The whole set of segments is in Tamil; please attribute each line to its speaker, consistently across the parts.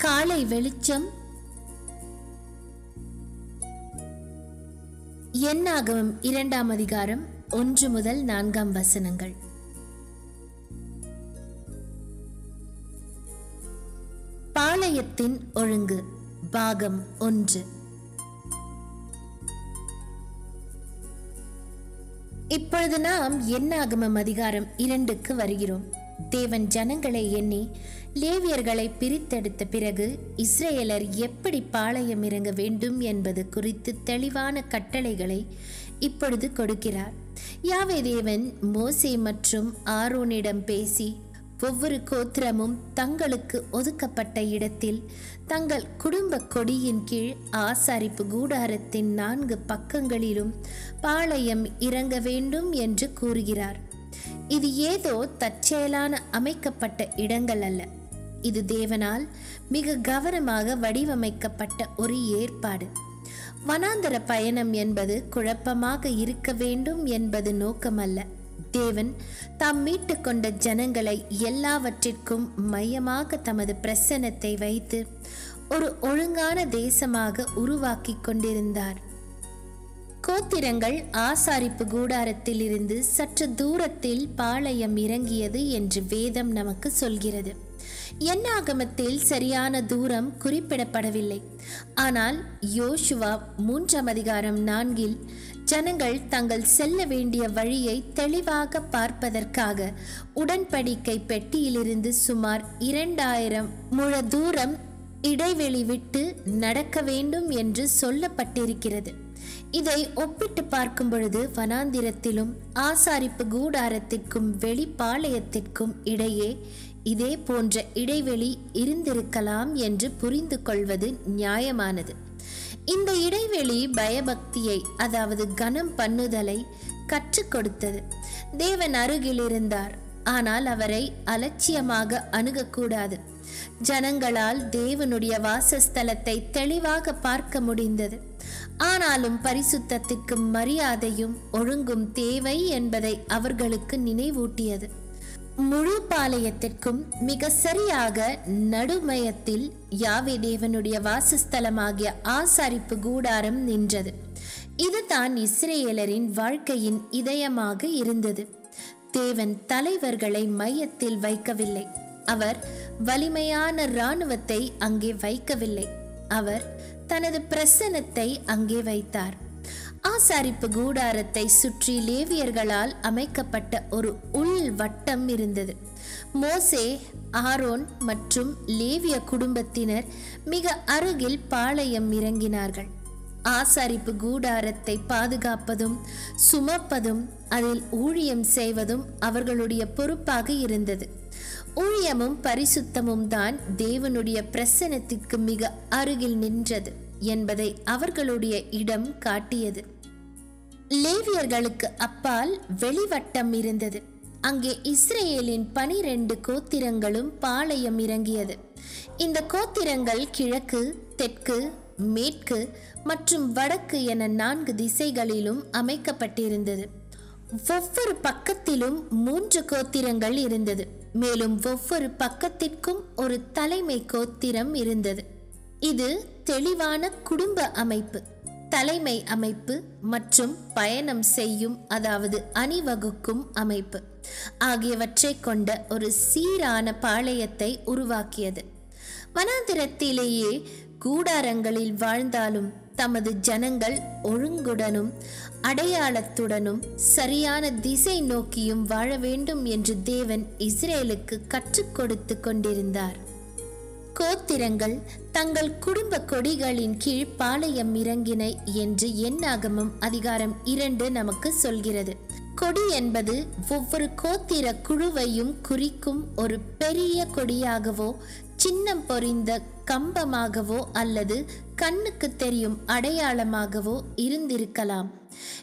Speaker 1: காலை வெளிச்சம். என்னாகவும் இரண்டாம் அதிகாரம் ஒன்று முதல் நான்காம் வசனங்கள். பாளையத்தின் ஒழுங்கு பாகம் ஒன்று. இப்பொழுது நாம் என்னாகமம் அதிகாரம் இரண்டுக்கு வருகிறோம். தேவன் ஜனங்களை எண்ணி லேவியர்களை பிரித்தெடுத்த பிறகு இஸ்ரேலர் எப்படி பாளையம் இறங்க வேண்டும் என்பது குறித்து தெளிவான கட்டளைகளை இப்பொழுது கொடுக்கிறார். யாவே தேவன் மோசே மற்றும் ஆரோனிடம் பேசி ஒவ்வொரு கோத்திரமும் தங்களுக்கு ஒதுக்கப்பட்ட இடத்தில் தங்கள் குடும்ப கொடியின் கீழ் ஆசாரிப்பு கூடாரத்தின் நான்கு பக்கங்களிலும் பாளையம் இறங்க வேண்டும் என்று கூறுகிறார். இது ஏதோ தற்செயலான அமைக்கப்பட்ட இடங்கள் அல்ல. இது தேவனால் மிக கவனமாக வடிவமைக்கப்பட்ட ஒரு ஏற்பாடு. வனாந்தர பயணம் என்பது குழப்பமாக இருக்க வேண்டும் என்பது நோக்கமல்ல. தேவன் தாம் மீட்டு கொண்ட ஜனங்களை எல்லாவற்றிற்கும் மையமாக தமது பிரசன்னத்தை வைத்து ஒரு ஒழுங்கான தேசமாக உருவாக்கி கொண்டிருந்தார். கோத்திரங்கள் ஆசாரிப்பு கூடாரத்தில் இருந்து சற்று தூரத்தில் பாளையம் இறங்கியது என்று வேதம் நமக்கு சொல்கிறது. என்னாகமத்தில் சரியான தூரம் குறிப்பிடப்படவில்லை. ஆனால் யோசுவா மூன்றாம் அதிகாரம் நான்கில் ஜனங்கள் தங்கள் செல்ல வேண்டிய வழியை தெளிவாக பார்ப்பதற்காக உடன்படிக்கை பெட்டியிலிருந்து சுமார் இரண்டாயிரம் முழ தூரம் இடைவெளி விட்டு நடக்க வேண்டும் என்று சொல்லப்பட்டிருக்கிறது. இதை ஒப்பிட்டு பார்க்கும் பொழுது வனாந்திரத்திலும் ஆசாரிப்பு கூடாரத்திற்கும் வெளிப்பாளையத்திற்கும் இடையே இதே போன்ற இடைவெளி இருந்திருக்கலாம் என்று புரிந்து கொள்வது நியாயமானது. இந்த இடைவெளி பயபக்தியை அதாவது கனம் பண்ணுதலை கற்றுக் கொடுத்தது. தேவன் அருகில் இருந்தார். ஆனால் அவரை அலட்சியமாக அணுகக்கூடாது. ஜனங்களால் தேவனுடைய வாசஸ்தலத்தை தெளிவாக பார்க்க முடிந்தது. ஆனாலும் பரிசுத்தத்திற்கு மரியாதையும் ஒழுங்கும் தேவை என்பதை அவர்களுக்கு நினைவூட்டியது. முழு பாளையத்திற்கும் மிக சரியாக நடுமயத்தில் யாவே தேவனுடைய வாசஸ்தலமாகிய ஆசாரிப்பு கூடாரம் நின்றது. இதுதான் இஸ்ரேலரின் வாழ்க்கையின் இதயமாக இருந்தது. தேவன் தலைவர்களை மையத்தில் வைக்கவில்லை. அவர் வலிமையான இராணுவத்தை அங்கே வைக்கவில்லை. அவர் தனது பிரசனத்தை அங்கே வைத்தார். ஆசாரிப்பு கூடாரத்தை சுற்றி லேவியர்களால் அமைக்கப்பட்ட ஒரு உள் வட்டம் இருந்தது. மோசே ஆரோன் மற்றும் லேவிய குடும்பத்தினர் மிக அருகில் பாளையம் இறங்கினார்கள். ஆசாரிப்பு கூடாரத்தை பாதுகாப்பதும் சுமப்பதும் அதில் ஊழியம் செய்வதும் அவர்களுடைய பொறுப்பாக இருந்தது. ஊழியமும் பரிசுத்தமும் தான் தேவனுடைய பிரசனத்திற்கு மிக அருகில் நின்றது என்பதை அவர்களுடைய இடம் காட்டியது. லேவியர்களுக்கு அப்பால் வெளிவட்டம் இருந்தது. அங்கே இஸ்ரேலின் பனிரெண்டு கோத்திரங்களும் பாளையம் இறங்கியது. இந்த கோத்திரங்கள் கிழக்கு தெற்கு மேற்கு மற்றும் வடக்கு என நான்கு திசைகளிலும் அமைக்கப்பட்டிருந்தது. ஒவ்வொரு பக்கத்திலும் மூன்று கோத்திரங்கள் இருந்தது. மேலும் ஒவ்வொரு பக்கத்திற்கும் ஒரு தலைமை கோத்திரம் இருந்தது. இது தெளிவான குடும்ப அமைப்பு. தலைமை அமைப்பு மற்றும் பயணம் செய்யும் அதாவது அணிவகுக்கும் அமைப்பு. ஆகியவற்றை கொண்ட ஒரு சீரான பாளையத்தை உருவாக்கியது. வனாந்திரத்திலேயே கூடாரங்களில் வாழ்ந்தாலும் தமது ஜனங்கள் ஒழுங்குடனும் அடையாளத்துடனும் சரியான திசை நோக்கியும் வாழ வேண்டும் என்று தேவன் இஸ்ரேலுக்கு கற்றுக் கொடுத்து கொண்டிருந்தார். கோத்திரங்கள் தங்கள் குடும்ப கொடிகளின் கீழ் பாளையம் இறங்கின என்று எண்ணாகமம் அதிகாரம் இரண்டு நமக்கு சொல்கிறது. கொடி என்பது ஒவ்வொரு கோத்திர குழுவையும் குறிக்கும் ஒரு பெரிய கொடியாகவோ சின்னம் பொறிந்த கம்பமாகவோ அல்லது கண்ணுக்கு தெரியும் அடையாளமாகவோ இருந்திருக்கலாம்.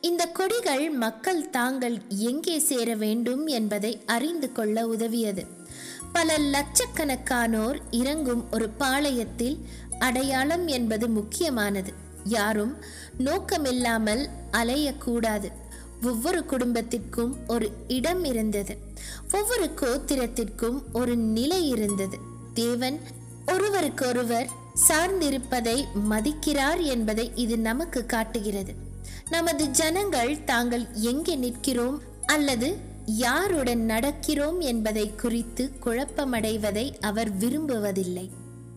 Speaker 1: இந்த கொடிகள் மக்கள் தாங்கள் எங்கே சேர வேண்டும் என்பதை அறிந்து கொள்ள உதவியது. பல லட்சக்கணக்கானோர் இறங்கும் ஒரு பாளையத்தில் அடையாளம் என்பது முக்கியமானது. யாரும் நோக்கமில்லாமல் அலையக்கூடாது. ஒவ்வொரு குடும்பத்திற்கும் ஒரு இடம் இருந்தது. ஒவ்வொரு கோத்திரத்திற்கும் ஒரு நிலை இருந்தது. தேவன் ஒருவருக்கொருவர் சார்ந்திருப்பதை மதிக்கிறார் என்பதை இது நமக்கு காட்டுகிறது. நமது ஜனங்கள் தாங்கள் எங்கே நிற்கிறோம் அல்லது யாருடன் நடக்கிறோம் என்பதை குறித்து குழப்பமடைவதை அவர் விரும்புவதில்லை.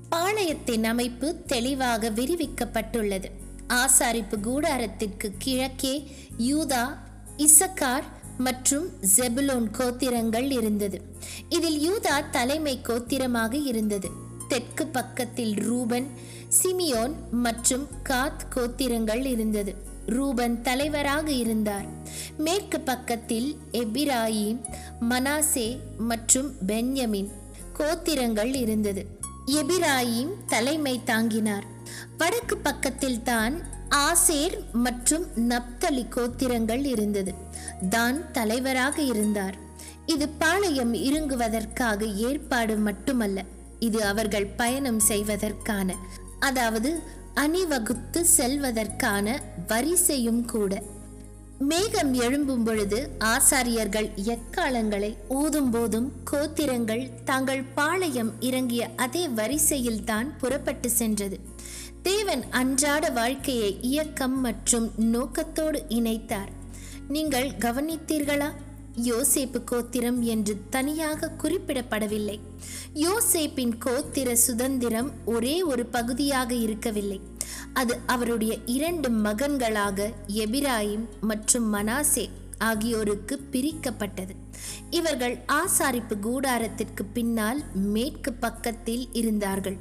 Speaker 1: பாளையத்தின் அமைப்பு தெளிவாக விரிவிக்கப்பட்டுள்ளது. ஆசாரிப்பு கூடாரத்திற்கு கிழக்கே யூதா இசக்கார் மற்றும் ஜெபுலோன் கோத்திரங்கள் இருந்தது. இதில் யூதா தலைமை கோத்திரமாக இருந்தது. தெற்கு பக்கத்தில் ரூபன் சிமியோன் மற்றும் காத் கோத்திரங்கள் இருந்தது. ரூபன் தலைவராக இருந்தார். மேற்கு பக்கத்தில் எபிராயிம் மனாசே மற்றும் பென்யமின் கோத்திரங்கள் இருந்தது. எபிராயிம் தலைமை தாங்கினார். வடக்கு பக்கத்தில் தான் ஆசேர் மற்றும் நப்தலி கோத்திரங்கள் இருந்தது. தான் தலைவராக இருந்தார். இது பாளையம் இருங்குவதற்காக ஏற்பாடு மட்டுமல்ல. இது அவர்கள் பயணம் செய்வதற்கான அதாவது அணிவகுத்து செல்வதற்கான வரிசையும் கூட. மேகம் எழும்பும் பொழுது ஆசாரியர்கள் எக்காலங்களை ஊதும் போதும் கோத்திரங்கள் தங்கள் பாளையம் இறங்கிய அதே வரிசையில் தான் புறப்பட்டு சென்றது. தேவன் அன்றாட வாழ்க்கையை இயக்கம் மற்றும் நோக்கத்தோடு இணைத்தார். நீங்கள் கவனித்தீர்களா? யோசேப்பு கோத்திரம் என்று தனியாக குறிப்பிடப்படவில்லை. யோசேப்பின் கோத்திர சுதந்திரம் ஒரே ஒரு பகுதியாக இருக்கவில்லை. அது அவருடைய இரண்டு மகன்களாக எபிராயிம் மற்றும் மனாசே ஆகியோருக்கு பிரிக்கப்பட்டது. இவர்கள் ஆசாரிப்பு கூடாரத்திற்கு பின்னால் மேற்கு பக்கத்தில் இருந்தார்கள்.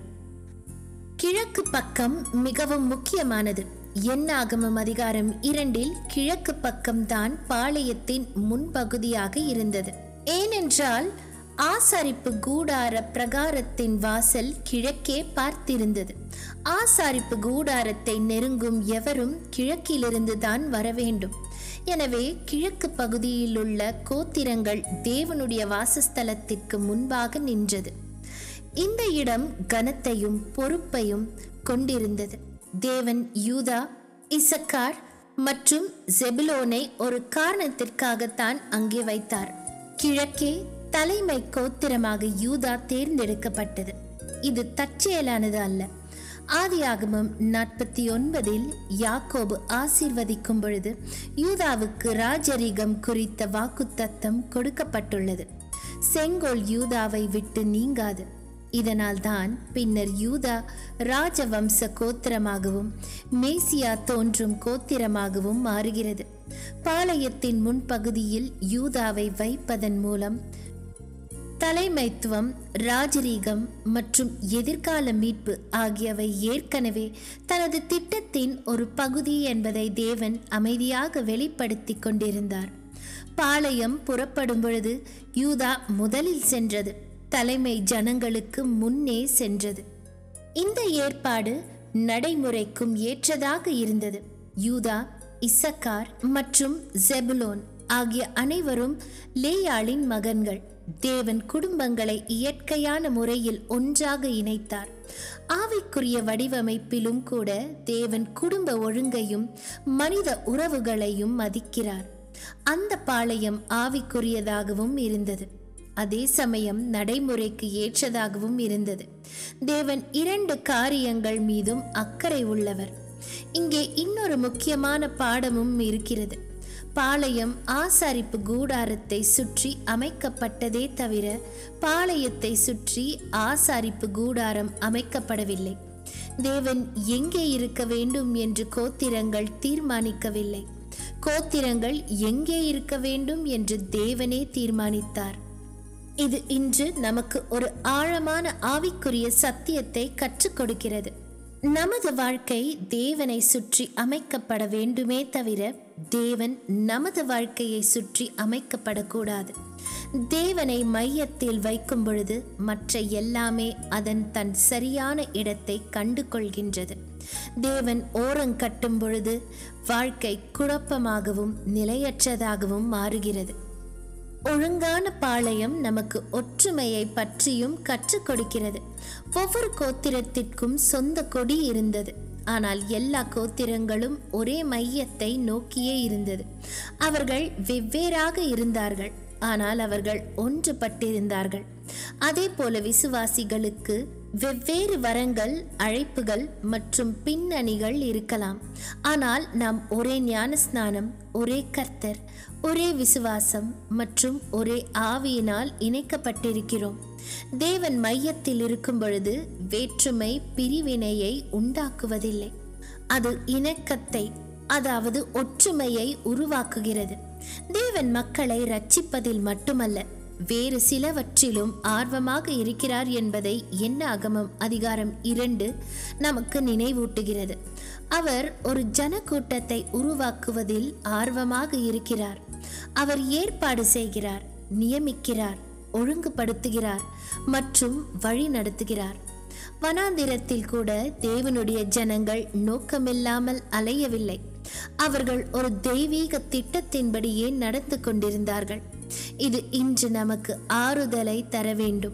Speaker 1: கிழக்கு பக்கம் மிகவும் முக்கியமானது. எண்ணாகமம் அதிகாரம் இரண்டில் கிழக்கு பக்கம்தான் பாளையத்தின் முன்பகுதியாக இருந்தது. ஏனென்றால் ஆசாரிப்பு கூடார பிரகாரத்தின் வாசல் கிழக்கே பார்த்திருந்தது. ஆசாரிப்பு கூடாரத்தை நெருங்கும் எவரும் கிழக்கிலிருந்து தான் வர வேண்டும் எனவே கிழக்கு பகுதியிலுள்ள கோத்திரங்கள் தேவனுடைய வாசஸ்தலத்திற்கு முன்பாக நின்றது. இந்த இடம் கனத்தையும் பொறுப்பையும் கொண்டிருந்தது. தேவன் யூதா இசக்கார் மற்றும் ஜெபிலோனை ஒரு காரணத்திற்காகத்தான் அங்கே வைத்தார். கிழக்கே தலைமை கோத்திரமாக யூதா தேர்ந்தெடுக்கப்பட்டது. இது தற்செயலானது அல்ல. ஆதியாகமம் நாற்பத்தி ஒன்பதில் யாக்கோபு ஆசீர்வதிக்கும் பொழுது யூதாவுக்கு ராஜரிகம் குறித்த வாக்குத்தத்தம் கொடுக்கப்பட்டுள்ளது. செங்கோல் யூதாவை விட்டு நீங்காது. இதனால்தான் பின்னர் யூதா ராஜவம்ச கோத்திரமாகவும் மேசியா தோன்றும் கோத்திரமாகவும் மாறுகிறது. பாளையத்தின் முன்பகுதியில் யூதாவை வைப்பதன் மூலம் தலைமைத்துவம் ராஜரீகம் மற்றும் எதிர்கால மீட்பு ஆகியவை ஏற்கனவே தனது திட்டத்தின் ஒரு பகுதி என்பதை தேவன் அமைதியாக வெளிப்படுத்தி கொண்டிருந்தார். பாளையம் புறப்படும் பொழுது யூதா முதலில் சென்றது. தலைமை ஜனங்களுக்கு முன்னே சென்றது. இந்த ஏற்பாடு நடைமுறைக்கும் ஏற்றதாக இருந்தது. யூதா இசக்கார் மற்றும் ஜெபுலோன் ஆகிய அனைவரும் லேயாளின் மகன்கள். தேவன் குடும்பங்களை இயற்கையான முறையில் ஒன்றாக இணைத்தார். ஆவிக்குரிய வடிவமைப்பிலும் கூட தேவன் குடும்ப ஒழுங்கையும் மனித உறவுகளையும் மதிக்கிறார். அந்த பாளையம் ஆவிக்குரியதாகவும் இருந்தது. அதே சமயம் நடைமுறைக்கு ஏற்றதாகவும் இருந்தது. தேவன் இரண்டு காரியங்கள் மீதும் அக்கறை உள்ளவர். இங்கே இன்னொரு முக்கியமான பாடமும் இருக்கிறது. பாளையம் ஆசாரிப்பு கூடாரத்தை சுற்றி அமைக்கப்பட்டதே தவிர பாளையத்தை சுற்றி ஆசாரிப்பு கூடாரம் அமைக்கப்படவில்லை. தேவன் எங்கே இருக்க வேண்டும் என்று கோத்திரங்கள் தீர்மானிக்கவில்லை. கோத்திரங்கள் எங்கே இருக்க வேண்டும் என்று தேவனே தீர்மானித்தார். இது இன்று நமக்கு ஒரு ஆழமான ஆவிக்குரிய சத்தியத்தை கற்றுக் கொடுக்கிறது. நமது வாழ்க்கை தேவனை சுற்றி அமைக்கப்பட வேண்டுமே தவிர தேவன் நமது வாழ்க்கையை சுற்றி அமைக்கப்படக்கூடாது. தேவனை மையத்தில் வைக்கும் பொழுது மற்ற எல்லாமே அதன் தன் சரியான இடத்தை கண்டு கொள்கின்றது தேவன் ஓரங்கட்டும் பொழுது வாழ்க்கை குழப்பமாகவும் நிலையற்றதாகவும் மாறுகிறது. ஒழுங்கான பாளையம் நமக்கு ஒற்றுமையை பற்றியும் கற்றுக் கொடுக்கிறது. ஒவ்வொரு கோத்திரத்திற்கும் சொந்த கொடி இருந்தது. ஆனால் எல்லா கோத்திரங்களும் ஒரே மையத்தை நோக்கியே இருந்தது. அவர்கள் வெவ்வேறாக இருந்தார்கள். ஆனால் அவர்கள் ஒன்றுபட்டிருந்தார்கள். அதே போல விசுவாசிகளுக்கு வெவ்வேறு வரங்கள் அழைப்புகள் மற்றும் பின்னணிகள் இருக்கலாம். ஆனால் நாம் ஒரே ஞான ஸ்நானம் ஒரே கர்த்தர் ஒரே விசுவாசம் மற்றும் ஒரே ஆவியினால் இணைக்கப்பட்டிருக்கிறோம். தேவன் மையத்தில் இருக்கும் பொழுது வேற்றுமை பிரிவினையை உண்டாக்குவதில்லை. அது இணக்கத்தை அதாவது ஒற்றுமையை உருவாக்குகிறது. தேவன் மக்களை ரட்சிப்பதில் மட்டுமல்ல வேறு சிலவற்றிலும் ஆர்வமாக இருக்கிறார் என்பதை என்ன அகமம்? அதிகாரம் இரண்டு நமக்கு நினைவூட்டுகிறது. அவர் ஒரு ஜனக்கூட்டத்தை உருவாக்குவதில் ஆர்வமாக இருக்கிறார். அவர் ஏற்பாடு செய்கிறார் நியமிக்கிறார் ஒழுங்குபடுத்துகிறார் மற்றும் வழி நடத்துகிறார். வனாந்திரத்தில் கூட தேவனுடைய ஜனங்கள் நோக்கமில்லாமல் அலையவில்லை. அவர்கள் ஒரு தெய்வீக திட்டத்தின்படியே நடந்து கொண்டிருந்தார்கள். இது இன்று நமக்கு ஆறுதலை தர வேண்டும்.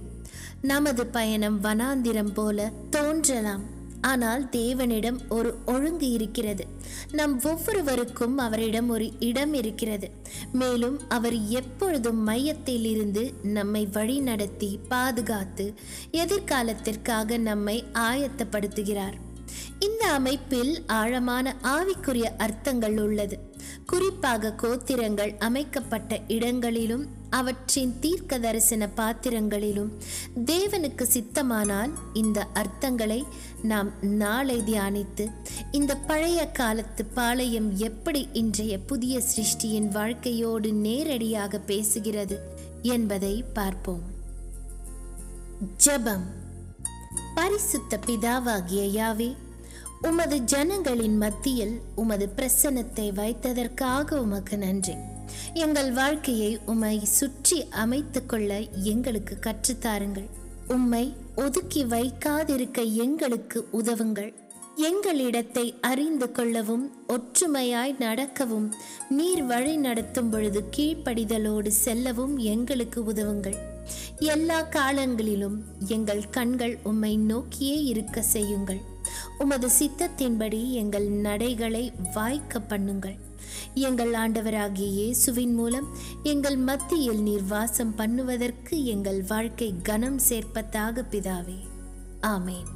Speaker 1: நமது பயணம் வனாந்திரம் போல தோன்றலாம். ஆனால் தேவனிடம் ஒரு ஒழுங்கு இருக்கிறது. நம் ஒவ்வொருவருக்கும் அவரிடம் ஒரு இடம் இருக்கிறது. மேலும் அவர் எப்பொழுதும் மையத்தில் இருந்து நம்மை வழிநடத்தி பாதுகாத்து எதிர்காலத்திற்காக நம்மை ஆயத்தப்படுத்துகிறார். இந்த அமைப்பில் ஆழமான ஆவிக்குரிய அர்த்தங்கள் உள்ளது. குறிப்பாக கோத்திரங்கள் அமைக்கப்பட்ட இடங்களிலும் அவற்றின் தீர்க்க தரிசன பாத்திரங்களிலும் தேவனுக்கு சித்தமானால் இந்த அர்த்தங்களை நாம் நாளை தியானித்து இந்த பழைய காலத்து பாளையம் எப்படி இன்றைய புதிய சிருஷ்டியின் வாழ்க்கையோடு நேரடியாக பேசுகிறது என்பதை பார்ப்போம். ஜெபம். பரிசுத்த பிதாவாகிய யாவே உமது ஜனங்களின் மத்தியில் உமது பிரசன்னத்தை வைத்ததற்காக உமக்கு நன்றி. எங்கள் வாழ்க்கையை உம்மை சுற்றி அமைத்து கொள்ள எங்களுக்கு கற்றுத்தாருங்கள். உம்மை ஒதுக்கி வைக்காதிருக்க எங்களுக்கு உதவுங்கள். எங்களிடத்தை அறிந்து கொள்ளவும் ஒற்றுமையாய் நடக்கவும் நீர் வழி நடத்தும் பொழுது கீழ்ப்படிதலோடு செல்லவும் எங்களுக்கு உதவுங்கள். எல்லா காலங்களிலும் எங்கள் கண்கள் உம்மை நோக்கியே இருக்க செய்யுங்கள். உமது சித்தத்தின்படி எங்கள் நடைகளை வாய்க்க பண்ணுங்கள். எங்கள் ஆண்டவராகிய இயேசுவின் மூலம் எங்கள் மத்தியில் நீர் வாசம் பண்ணுவதற்கு எங்கள் வாழ்க்கை கனம் சேர்ப்பதாக பிதாவே. ஆமேன்.